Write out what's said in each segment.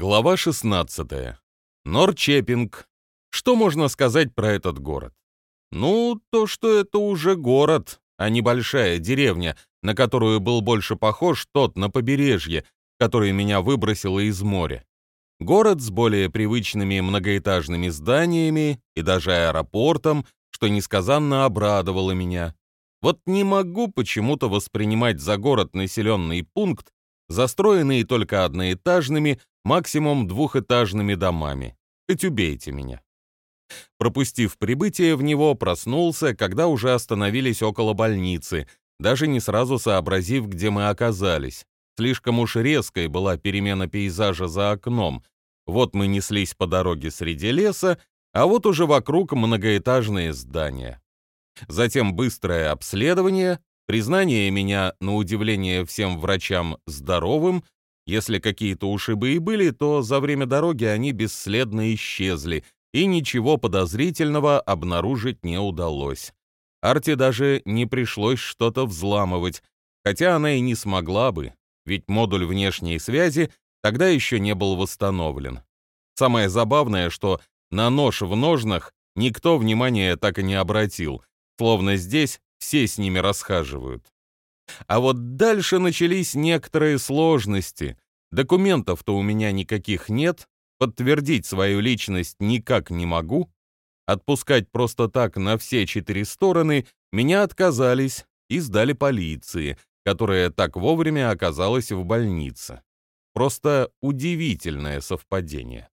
Глава 16. Норчепинг. Что можно сказать про этот город? Ну, то, что это уже город, а не большая деревня, на которую был больше похож тот на побережье, который меня выбросило из моря. Город с более привычными многоэтажными зданиями и даже аэропортом, что несказанно обрадовало меня. Вот не могу почему-то воспринимать за город населенный пункт, застроенный только одноэтажными, максимум двухэтажными домами. Хоть убейте меня. Пропустив прибытие в него, проснулся, когда уже остановились около больницы, даже не сразу сообразив, где мы оказались. Слишком уж резкой была перемена пейзажа за окном. Вот мы неслись по дороге среди леса, а вот уже вокруг многоэтажные здания. Затем быстрое обследование, признание меня, на удивление всем врачам, здоровым, если какие-то ушибы и были, то за время дороги они бесследно исчезли, и ничего подозрительного обнаружить не удалось. Арте даже не пришлось что-то взламывать, хотя она и не смогла бы, ведь модуль внешней связи тогда еще не был восстановлен. Самое забавное, что на нож в ножнах никто внимания так и не обратил, словно здесь все с ними расхаживают. А вот дальше начались некоторые сложности. Документов-то у меня никаких нет, подтвердить свою личность никак не могу, отпускать просто так на все четыре стороны меня отказались и сдали полиции, которая так вовремя оказалась в больнице. Просто удивительное совпадение.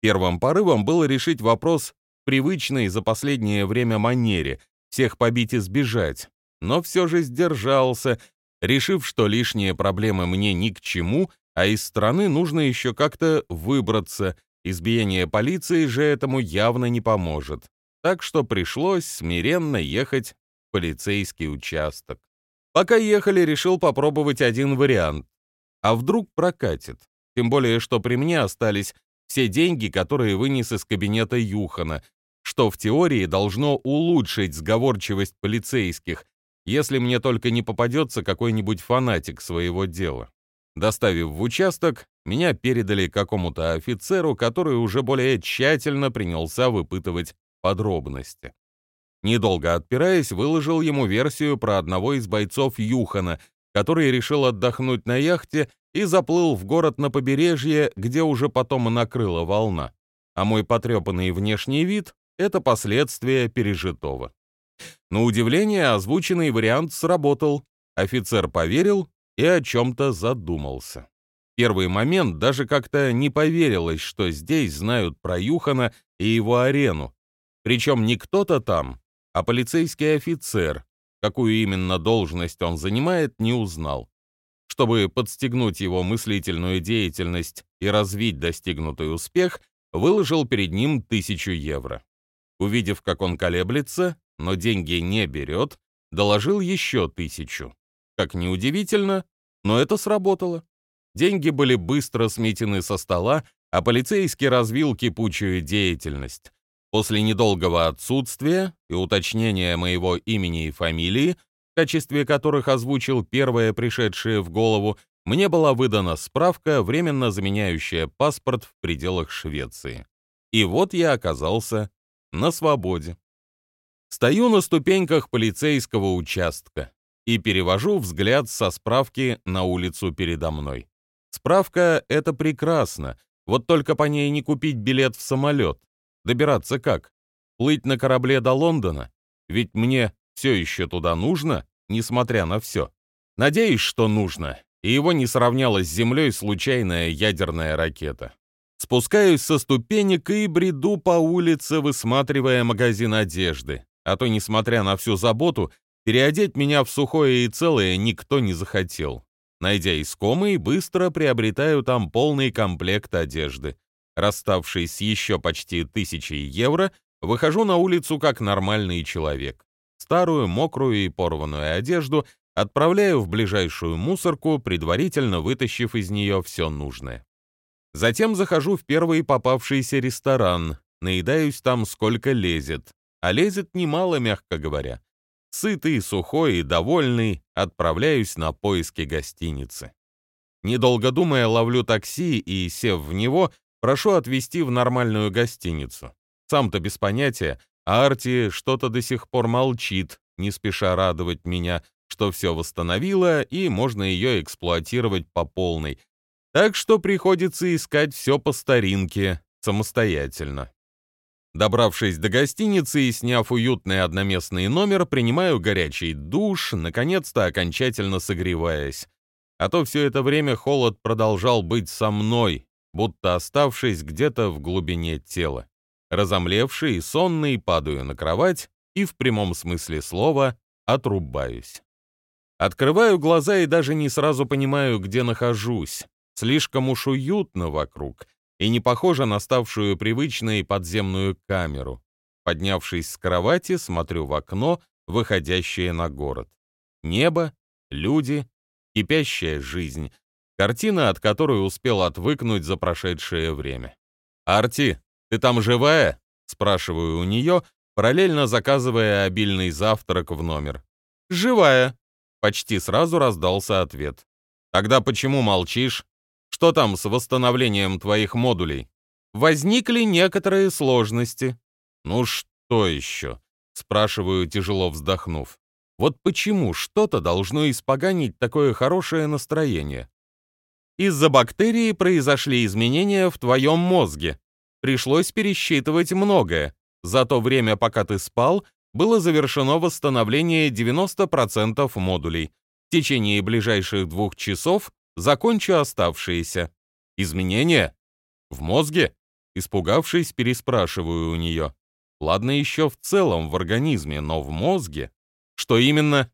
Первым порывом было решить вопрос привычной за последнее время манере, всех побить и сбежать, но все же сдержался, решив, что лишние проблемы мне ни к чему, а из страны нужно еще как-то выбраться, избиение полиции же этому явно не поможет. Так что пришлось смиренно ехать в полицейский участок. Пока ехали, решил попробовать один вариант. А вдруг прокатит? Тем более, что при мне остались все деньги, которые вынес из кабинета Юхана, что в теории должно улучшить сговорчивость полицейских, если мне только не попадется какой-нибудь фанатик своего дела. Доставив в участок, меня передали какому-то офицеру, который уже более тщательно принялся выпытывать подробности. Недолго отпираясь, выложил ему версию про одного из бойцов Юхана, который решил отдохнуть на яхте и заплыл в город на побережье, где уже потом накрыла волна. А мой потрепанный внешний вид — это последствия пережитого. На удивление, озвученный вариант сработал. Офицер поверил и о чем-то задумался. Первый момент даже как-то не поверилось, что здесь знают про Юхана и его арену. Причем не кто-то там, а полицейский офицер. Какую именно должность он занимает, не узнал. Чтобы подстегнуть его мыслительную деятельность и развить достигнутый успех, выложил перед ним тысячу евро. Увидев, как он колеблется, но деньги не берет, доложил еще тысячу. Как неудивительно, но это сработало. Деньги были быстро сметены со стола, а полицейский развил кипучую деятельность. После недолгого отсутствия и уточнения моего имени и фамилии, в качестве которых озвучил первое пришедшее в голову, мне была выдана справка, временно заменяющая паспорт в пределах Швеции. И вот я оказался на свободе. Стою на ступеньках полицейского участка и перевожу взгляд со справки на улицу передо мной. Справка — это прекрасно, вот только по ней не купить билет в самолет. Добираться как? Плыть на корабле до Лондона? Ведь мне все еще туда нужно, несмотря на все. Надеюсь, что нужно, и его не сравняла с Землей случайная ядерная ракета. Спускаюсь со ступенек и бреду по улице, высматривая магазин одежды. А то, несмотря на всю заботу, Переодеть меня в сухое и целое никто не захотел. Найдя искомый, быстро приобретаю там полный комплект одежды. Расставшись еще почти тысячей евро, выхожу на улицу как нормальный человек. Старую, мокрую и порванную одежду отправляю в ближайшую мусорку, предварительно вытащив из нее все нужное. Затем захожу в первый попавшийся ресторан, наедаюсь там сколько лезет, а лезет немало, мягко говоря. Сытый, сухой и довольный, отправляюсь на поиски гостиницы. Недолго думая, ловлю такси и, сев в него, прошу отвезти в нормальную гостиницу. Сам-то без понятия, а Арти что-то до сих пор молчит, не спеша радовать меня, что все восстановило и можно ее эксплуатировать по полной. Так что приходится искать все по старинке, самостоятельно. Добравшись до гостиницы и сняв уютный одноместный номер, принимаю горячий душ, наконец-то окончательно согреваясь. А то все это время холод продолжал быть со мной, будто оставшись где-то в глубине тела. Разомлевший и сонный падаю на кровать и в прямом смысле слова отрубаюсь. Открываю глаза и даже не сразу понимаю, где нахожусь. Слишком уж уютно вокруг, и не похожа на ставшую привычной подземную камеру. Поднявшись с кровати, смотрю в окно, выходящее на город. Небо, люди, кипящая жизнь. Картина, от которой успел отвыкнуть за прошедшее время. «Арти, ты там живая?» — спрашиваю у нее, параллельно заказывая обильный завтрак в номер. «Живая», — почти сразу раздался ответ. «Тогда почему молчишь?» Что там с восстановлением твоих модулей? Возникли некоторые сложности. Ну что еще? Спрашиваю, тяжело вздохнув. Вот почему что-то должно испоганить такое хорошее настроение? Из-за бактерии произошли изменения в твоем мозге. Пришлось пересчитывать многое. За то время, пока ты спал, было завершено восстановление 90% модулей. В течение ближайших двух часов Закончу оставшиеся. Изменения? В мозге? Испугавшись, переспрашиваю у нее. Ладно еще в целом в организме, но в мозге? Что именно?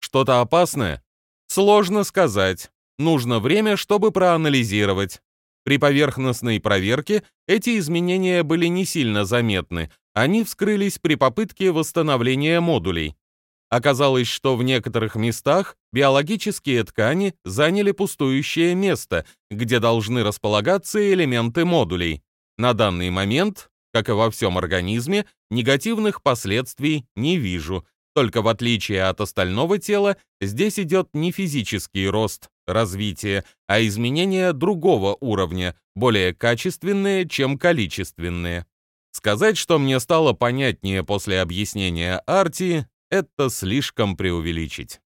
Что-то опасное? Сложно сказать. Нужно время, чтобы проанализировать. При поверхностной проверке эти изменения были не сильно заметны. Они вскрылись при попытке восстановления модулей. Оказалось, что в некоторых местах биологические ткани заняли пустующее место, где должны располагаться элементы модулей. На данный момент, как и во всем организме, негативных последствий не вижу. Только в отличие от остального тела, здесь идет не физический рост, развитие, а изменения другого уровня, более качественные, чем количественные. Сказать, что мне стало понятнее после объяснения Арти, это слишком преувеличить.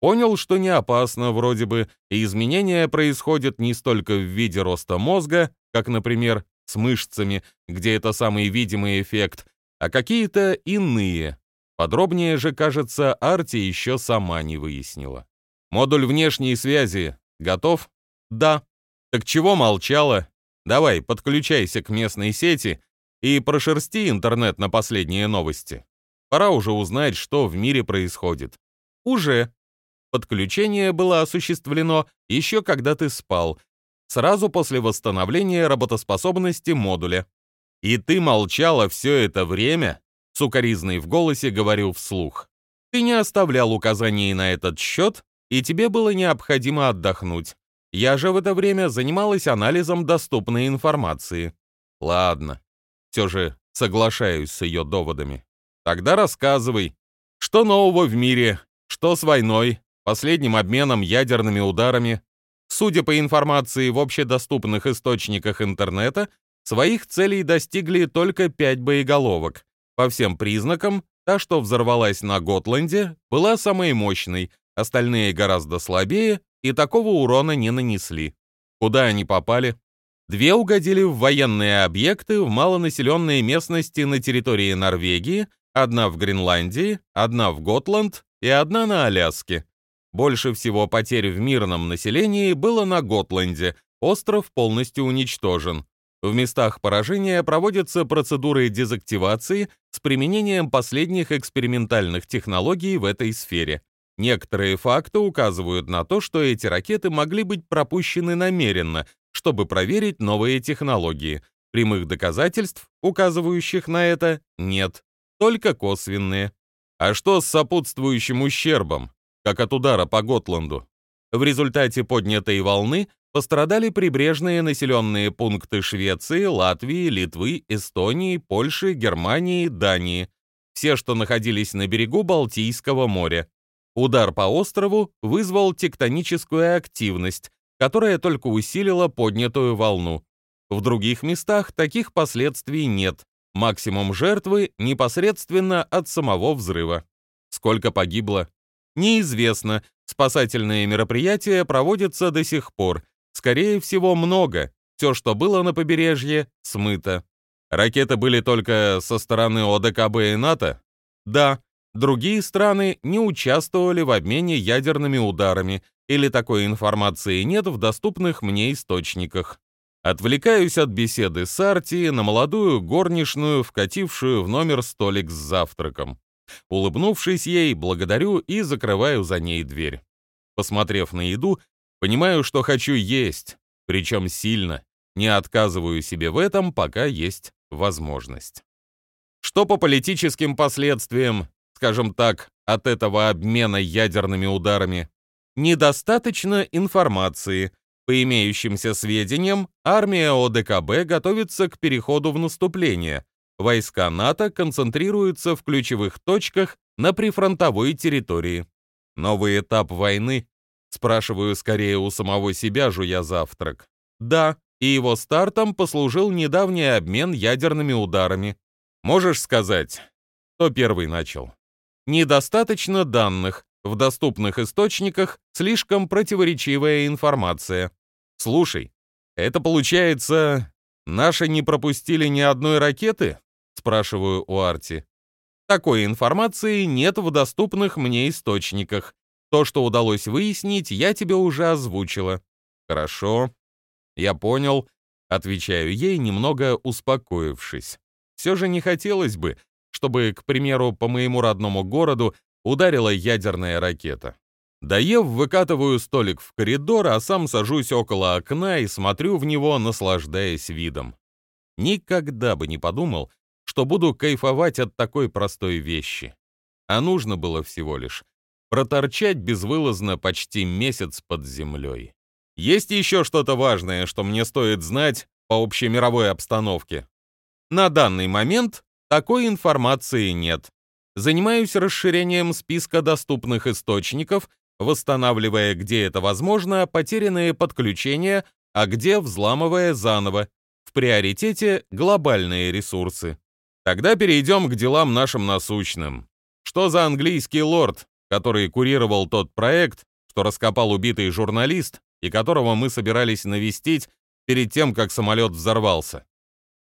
Понял, что не опасно вроде бы, и изменения происходят не столько в виде роста мозга, как, например, с мышцами, где это самый видимый эффект, а какие-то иные. Подробнее же, кажется, Арти еще сама не выяснила. Модуль внешней связи готов? Да. Так чего молчала? Давай, подключайся к местной сети и прошерсти интернет на последние новости. Пора уже узнать, что в мире происходит. Уже. Подключение было осуществлено еще когда ты спал, сразу после восстановления работоспособности модуля. И ты молчала все это время? Сукаризный в голосе говорил вслух. Ты не оставлял указаний на этот счет, и тебе было необходимо отдохнуть. Я же в это время занималась анализом доступной информации. Ладно. Все же соглашаюсь с ее доводами. Тогда рассказывай, что нового в мире, что с войной, последним обменом ядерными ударами. Судя по информации в общедоступных источниках интернета, своих целей достигли только пять боеголовок. По всем признакам, та, что взорвалась на Готланде, была самой мощной, остальные гораздо слабее и такого урона не нанесли. Куда они попали? Две угодили в военные объекты в малонаселенные местности на территории Норвегии, Одна в Гренландии, одна в Готланд и одна на Аляске. Больше всего потерь в мирном населении было на Готланде, остров полностью уничтожен. В местах поражения проводятся процедуры дезактивации с применением последних экспериментальных технологий в этой сфере. Некоторые факты указывают на то, что эти ракеты могли быть пропущены намеренно, чтобы проверить новые технологии. Прямых доказательств, указывающих на это, нет только косвенные. А что с сопутствующим ущербом, как от удара по Готланду? В результате поднятой волны пострадали прибрежные населенные пункты Швеции, Латвии, Литвы, Эстонии, Польши, Германии, Дании. Все, что находились на берегу Балтийского моря. Удар по острову вызвал тектоническую активность, которая только усилила поднятую волну. В других местах таких последствий нет. Максимум жертвы непосредственно от самого взрыва. Сколько погибло? Неизвестно. Спасательные мероприятия проводятся до сих пор. Скорее всего, много. Все, что было на побережье, смыто. Ракеты были только со стороны ОДКБ и НАТО? Да. Другие страны не участвовали в обмене ядерными ударами, или такой информации нет в доступных мне источниках. Отвлекаюсь от беседы с Арти на молодую горничную, вкатившую в номер столик с завтраком. Улыбнувшись ей, благодарю и закрываю за ней дверь. Посмотрев на еду, понимаю, что хочу есть, причем сильно. Не отказываю себе в этом, пока есть возможность. Что по политическим последствиям, скажем так, от этого обмена ядерными ударами? Недостаточно информации — по имеющимся сведениям, армия ОДКБ готовится к переходу в наступление. Войска НАТО концентрируются в ключевых точках на прифронтовой территории. Новый этап войны? Спрашиваю скорее у самого себя, жуя завтрак. Да, и его стартом послужил недавний обмен ядерными ударами. Можешь сказать, кто первый начал? Недостаточно данных, в доступных источниках слишком противоречивая информация. Слушай, это получается, наши не пропустили ни одной ракеты? Спрашиваю у Арти. Такой информации нет в доступных мне источниках. То, что удалось выяснить, я тебе уже озвучила. Хорошо. Я понял. Отвечаю ей, немного успокоившись. Все же не хотелось бы, чтобы, к примеру, по моему родному городу ударила ядерная ракета. Доев, выкатываю столик в коридор, а сам сажусь около окна и смотрю в него, наслаждаясь видом. Никогда бы не подумал, что буду кайфовать от такой простой вещи. А нужно было всего лишь проторчать безвылазно почти месяц под землей. Есть еще что-то важное, что мне стоит знать по общемировой обстановке? На данный момент такой информации нет. Занимаюсь расширением списка доступных источников, восстанавливая, где это возможно, потерянные подключения, а где взламывая заново. В приоритете глобальные ресурсы. Тогда перейдем к делам нашим насущным. Что за английский лорд, который курировал тот проект, что раскопал убитый журналист и которого мы собирались навестить перед тем, как самолет взорвался?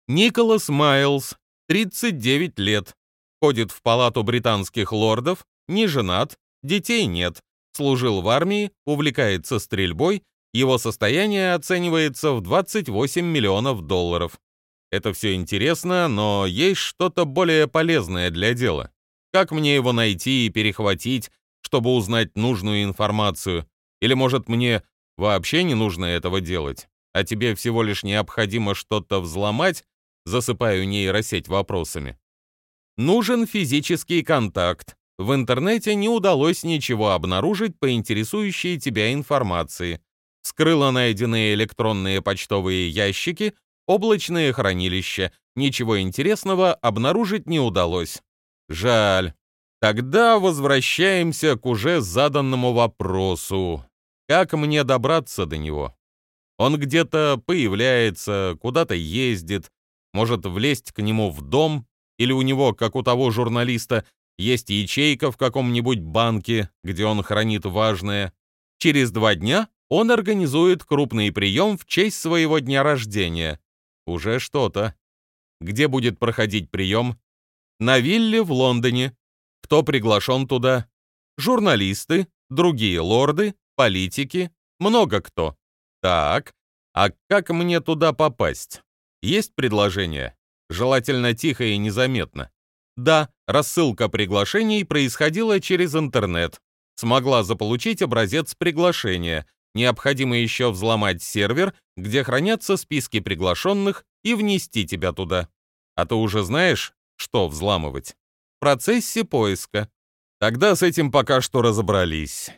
Николас Майлз, 39 лет, Ходит в палату британских лордов, не женат, детей нет, служил в армии, увлекается стрельбой, его состояние оценивается в 28 миллионов долларов. Это все интересно, но есть что-то более полезное для дела. Как мне его найти и перехватить, чтобы узнать нужную информацию? Или, может, мне вообще не нужно этого делать, а тебе всего лишь необходимо что-то взломать, засыпаю нейросеть вопросами. Нужен физический контакт. В интернете не удалось ничего обнаружить по интересующей тебя информации. Скрыло найденные электронные почтовые ящики, облачные хранилища. Ничего интересного обнаружить не удалось. Жаль. Тогда возвращаемся к уже заданному вопросу. Как мне добраться до него? Он где-то появляется, куда-то ездит, может влезть к нему в дом, или у него, как у того журналиста, есть ячейка в каком-нибудь банке, где он хранит важное. Через два дня он организует крупный прием в честь своего дня рождения. Уже что-то. Где будет проходить прием? На вилле в Лондоне. Кто приглашен туда? Журналисты, другие лорды, политики, много кто. Так, а как мне туда попасть? Есть предложение? Желательно тихо и незаметно. Да, рассылка приглашений происходила через интернет. Смогла заполучить образец приглашения. Необходимо еще взломать сервер, где хранятся списки приглашенных, и внести тебя туда. А ты уже знаешь, что взламывать? В процессе поиска. Тогда с этим пока что разобрались.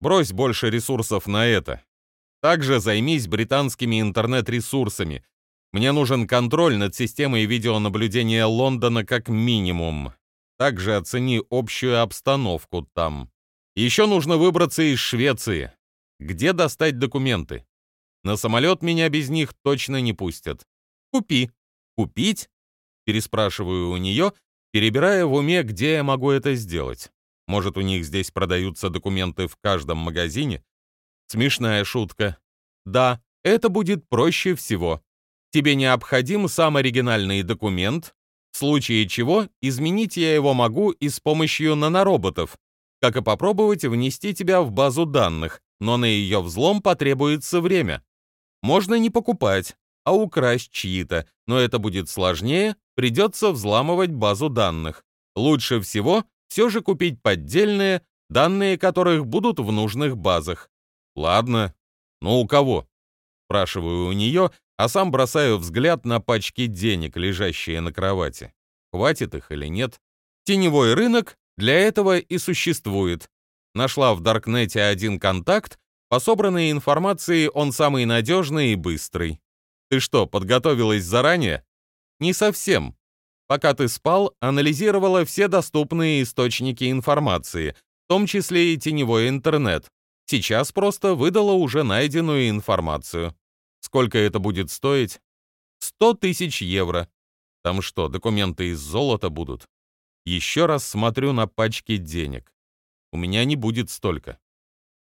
Брось больше ресурсов на это. Также займись британскими интернет-ресурсами, мне нужен контроль над системой видеонаблюдения Лондона как минимум. Также оцени общую обстановку там. Еще нужно выбраться из Швеции. Где достать документы? На самолет меня без них точно не пустят. Купи. Купить? Переспрашиваю у нее, перебирая в уме, где я могу это сделать. Может, у них здесь продаются документы в каждом магазине? Смешная шутка. Да, это будет проще всего. Тебе необходим сам оригинальный документ, в случае чего изменить я его могу и с помощью нанороботов, как и попробовать внести тебя в базу данных, но на ее взлом потребуется время. Можно не покупать, а украсть чьи-то, но это будет сложнее, придется взламывать базу данных. Лучше всего все же купить поддельные, данные которых будут в нужных базах. Ладно, но у кого? Спрашиваю у нее, а сам бросаю взгляд на пачки денег, лежащие на кровати. Хватит их или нет? Теневой рынок для этого и существует. Нашла в Даркнете один контакт, по собранной информации он самый надежный и быстрый. Ты что, подготовилась заранее? Не совсем. Пока ты спал, анализировала все доступные источники информации, в том числе и теневой интернет. Сейчас просто выдала уже найденную информацию. Сколько это будет стоить? 100 тысяч евро. Там что, документы из золота будут? Еще раз смотрю на пачки денег. У меня не будет столько.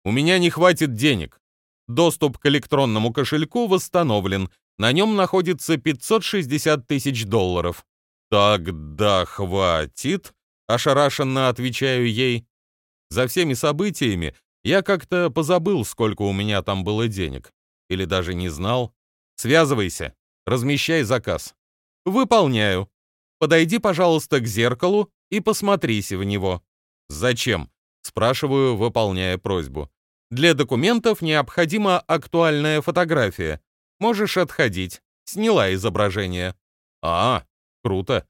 У меня не хватит денег. Доступ к электронному кошельку восстановлен. На нем находится 560 тысяч долларов. Тогда хватит, ошарашенно отвечаю ей. За всеми событиями я как-то позабыл, сколько у меня там было денег. Или даже не знал. Связывайся, размещай заказ. Выполняю. Подойди, пожалуйста, к зеркалу и посмотрись в него. Зачем? Спрашиваю, выполняя просьбу. Для документов необходима актуальная фотография. Можешь отходить. Сняла изображение. А, круто.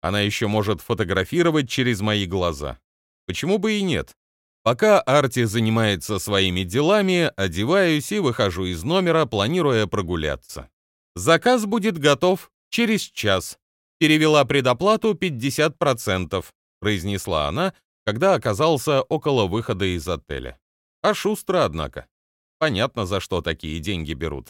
Она еще может фотографировать через мои глаза. Почему бы и нет? Пока Арти занимается своими делами, одеваюсь и выхожу из номера, планируя прогуляться. Заказ будет готов через час. Перевела предоплату 50%, произнесла она, когда оказался около выхода из отеля. А шустро, однако. Понятно, за что такие деньги берут.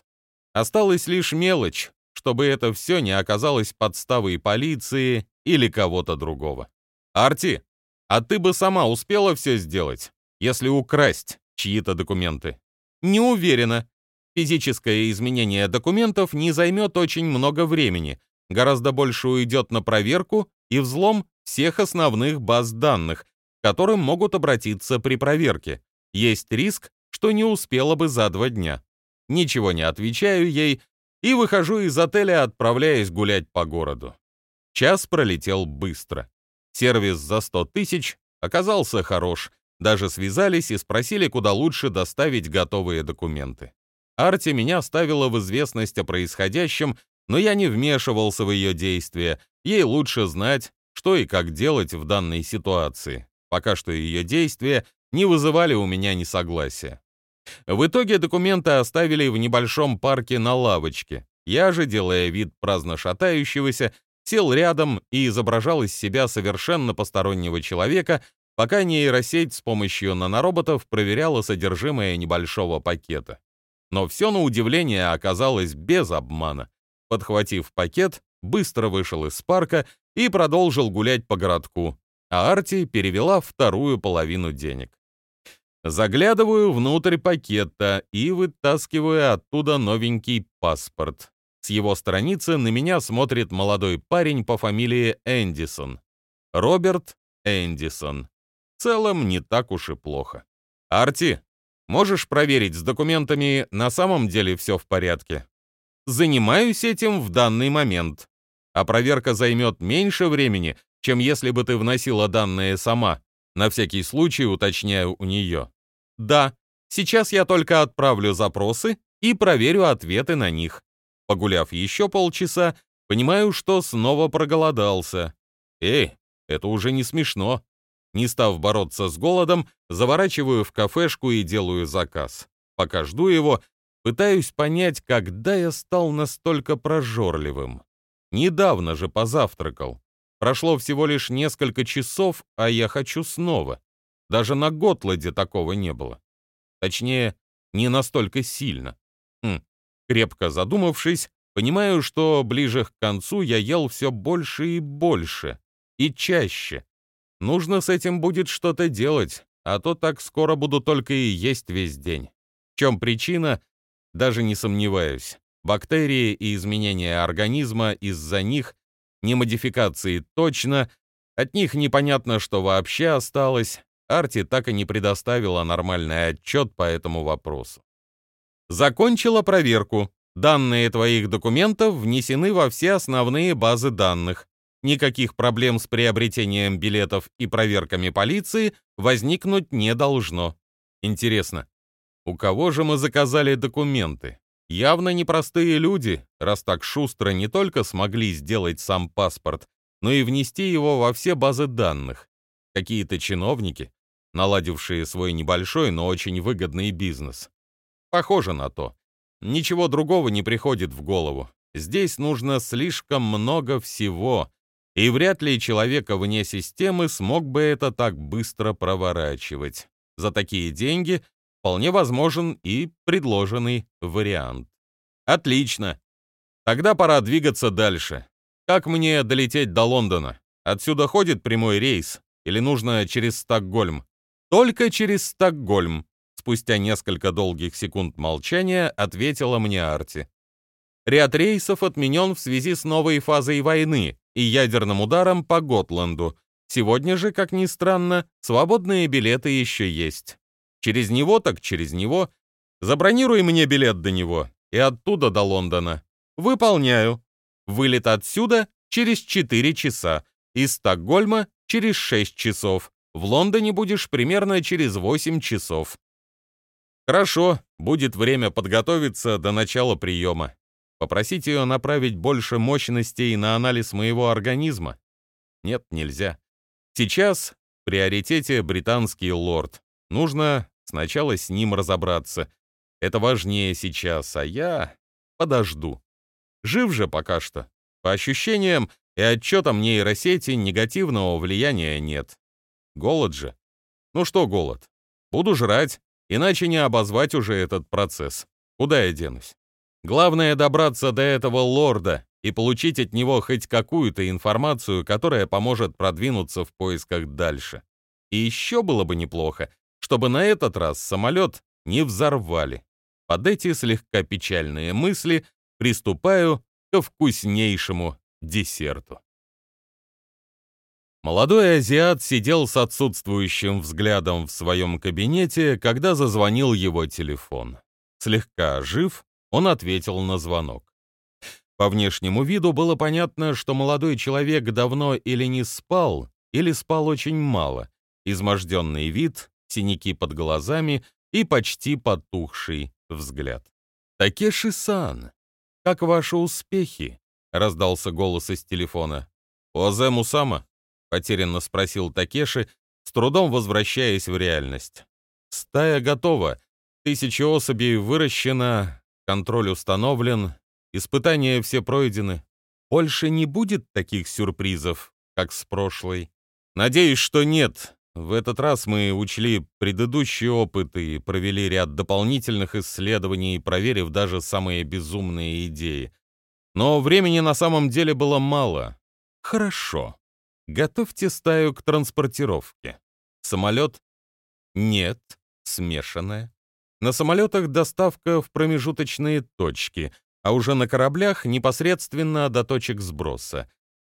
Осталась лишь мелочь, чтобы это все не оказалось подставой полиции или кого-то другого. «Арти, а ты бы сама успела все сделать, если украсть чьи-то документы? Не уверена. Физическое изменение документов не займет очень много времени, гораздо больше уйдет на проверку и взлом всех основных баз данных, к которым могут обратиться при проверке. Есть риск, что не успела бы за два дня. Ничего не отвечаю ей и выхожу из отеля, отправляясь гулять по городу. Час пролетел быстро. Сервис за 100 тысяч оказался хорош. Даже связались и спросили, куда лучше доставить готовые документы. Арти меня ставила в известность о происходящем, но я не вмешивался в ее действия. Ей лучше знать, что и как делать в данной ситуации. Пока что ее действия не вызывали у меня несогласия. В итоге документы оставили в небольшом парке на лавочке. Я же, делая вид праздно шатающегося, сел рядом и изображал из себя совершенно постороннего человека, пока нейросеть с помощью нанороботов проверяла содержимое небольшого пакета. Но все на удивление оказалось без обмана. Подхватив пакет, быстро вышел из парка и продолжил гулять по городку, а Арти перевела вторую половину денег. Заглядываю внутрь пакета и вытаскиваю оттуда новенький паспорт. С его страницы на меня смотрит молодой парень по фамилии Эндисон. Роберт Эндисон. В целом не так уж и плохо. Арти, можешь проверить с документами на самом деле все в порядке? Занимаюсь этим в данный момент. А проверка займет меньше времени, чем если бы ты вносила данные сама, на всякий случай уточняю у нее. Да, сейчас я только отправлю запросы и проверю ответы на них. Погуляв еще полчаса, понимаю, что снова проголодался. Эй, это уже не смешно. Не став бороться с голодом, заворачиваю в кафешку и делаю заказ. Пока жду его, пытаюсь понять, когда я стал настолько прожорливым. Недавно же позавтракал. Прошло всего лишь несколько часов, а я хочу снова. Даже на Готладе такого не было. Точнее, не настолько сильно. Хм. Крепко задумавшись, понимаю, что ближе к концу я ел все больше и больше, и чаще. Нужно с этим будет что-то делать, а то так скоро буду только и есть весь день. В чем причина, даже не сомневаюсь. Бактерии и изменения организма из-за них, не модификации точно, от них непонятно, что вообще осталось. Арти так и не предоставила нормальный отчет по этому вопросу. Закончила проверку. Данные твоих документов внесены во все основные базы данных. Никаких проблем с приобретением билетов и проверками полиции возникнуть не должно. Интересно, у кого же мы заказали документы? Явно непростые люди, раз так шустро не только смогли сделать сам паспорт, но и внести его во все базы данных. Какие-то чиновники, наладившие свой небольшой, но очень выгодный бизнес. Похоже на то. Ничего другого не приходит в голову. Здесь нужно слишком много всего, и вряд ли человека вне системы смог бы это так быстро проворачивать. За такие деньги вполне возможен и предложенный вариант. Отлично. Тогда пора двигаться дальше. Как мне долететь до Лондона? Отсюда ходит прямой рейс или нужно через Стокгольм? Только через Стокгольм. Спустя несколько долгих секунд молчания ответила мне Арти. Ряд рейсов отменен в связи с новой фазой войны и ядерным ударом по Готланду. Сегодня же, как ни странно, свободные билеты еще есть. Через него так через него. Забронируй мне билет до него и оттуда до Лондона. Выполняю. Вылет отсюда через 4 часа, из Стокгольма через 6 часов. В Лондоне будешь примерно через 8 часов. Хорошо, будет время подготовиться до начала приема. Попросить ее направить больше мощностей на анализ моего организма? Нет, нельзя. Сейчас в приоритете британский лорд. Нужно сначала с ним разобраться. Это важнее сейчас, а я подожду. Жив же пока что. По ощущениям и отчетам нейросети негативного влияния нет. Голод же. Ну что голод? Буду жрать, иначе не обозвать уже этот процесс. Куда я денусь? Главное добраться до этого лорда и получить от него хоть какую-то информацию, которая поможет продвинуться в поисках дальше. И еще было бы неплохо, чтобы на этот раз самолет не взорвали. Под эти слегка печальные мысли приступаю ко вкуснейшему десерту. Молодой азиат сидел с отсутствующим взглядом в своем кабинете, когда зазвонил его телефон. Слегка ожив, он ответил на звонок. По внешнему виду было понятно, что молодой человек давно или не спал, или спал очень мало. Изможденный вид, синяки под глазами и почти потухший взгляд. «Такеши-сан, как ваши успехи?» — раздался голос из телефона. «Озе Мусама?» — потерянно спросил Такеши, с трудом возвращаясь в реальность. «Стая готова. Тысяча особей выращено, контроль установлен, испытания все пройдены. Больше не будет таких сюрпризов, как с прошлой. Надеюсь, что нет. В этот раз мы учли предыдущий опыт и провели ряд дополнительных исследований, проверив даже самые безумные идеи. Но времени на самом деле было мало. Хорошо. Готовьте стаю к транспортировке. Самолет? Нет. Смешанная. На самолетах доставка в промежуточные точки, а уже на кораблях непосредственно до точек сброса.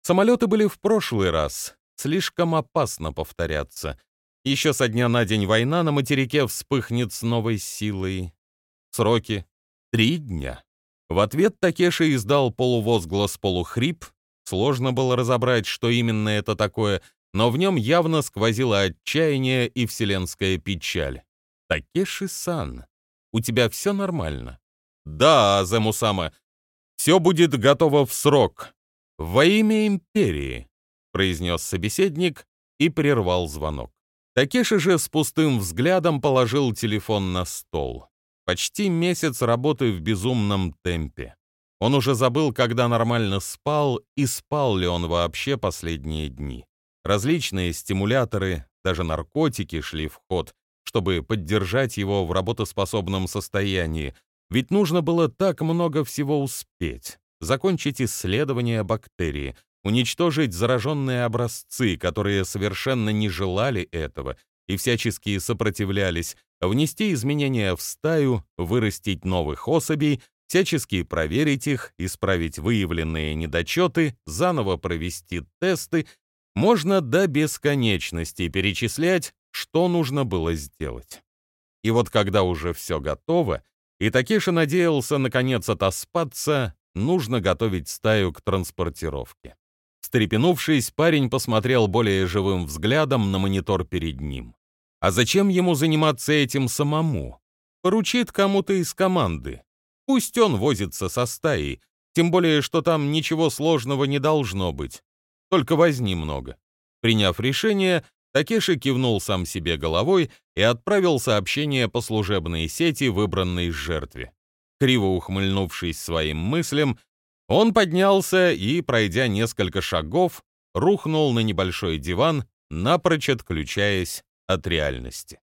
Самолеты были в прошлый раз, Слишком опасно повторяться. Еще со дня на день война на материке вспыхнет с новой силой. Сроки — три дня. В ответ Такеши издал полувозглас-полухрип. Сложно было разобрать, что именно это такое, но в нем явно сквозило отчаяние и вселенская печаль. «Такеши-сан, у тебя все нормально?» «Да, Замусама, все будет готово в срок. Во имя Империи» произнес собеседник и прервал звонок. Такеши же с пустым взглядом положил телефон на стол. Почти месяц работы в безумном темпе. Он уже забыл, когда нормально спал, и спал ли он вообще последние дни. Различные стимуляторы, даже наркотики шли в ход, чтобы поддержать его в работоспособном состоянии, ведь нужно было так много всего успеть. Закончить исследование бактерии, уничтожить зараженные образцы, которые совершенно не желали этого и всячески сопротивлялись, внести изменения в стаю, вырастить новых особей, всячески проверить их, исправить выявленные недочеты, заново провести тесты, можно до бесконечности перечислять, что нужно было сделать. И вот когда уже все готово, и Такеша надеялся наконец отоспаться, нужно готовить стаю к транспортировке. Встрепенувшись, парень посмотрел более живым взглядом на монитор перед ним. А зачем ему заниматься этим самому? Поручит кому-то из команды. Пусть он возится со стаей, тем более, что там ничего сложного не должно быть. Только возни много. Приняв решение, Такеши кивнул сам себе головой и отправил сообщение по служебной сети выбранной жертве. Криво ухмыльнувшись своим мыслям, он поднялся и, пройдя несколько шагов, рухнул на небольшой диван, напрочь отключаясь от реальности.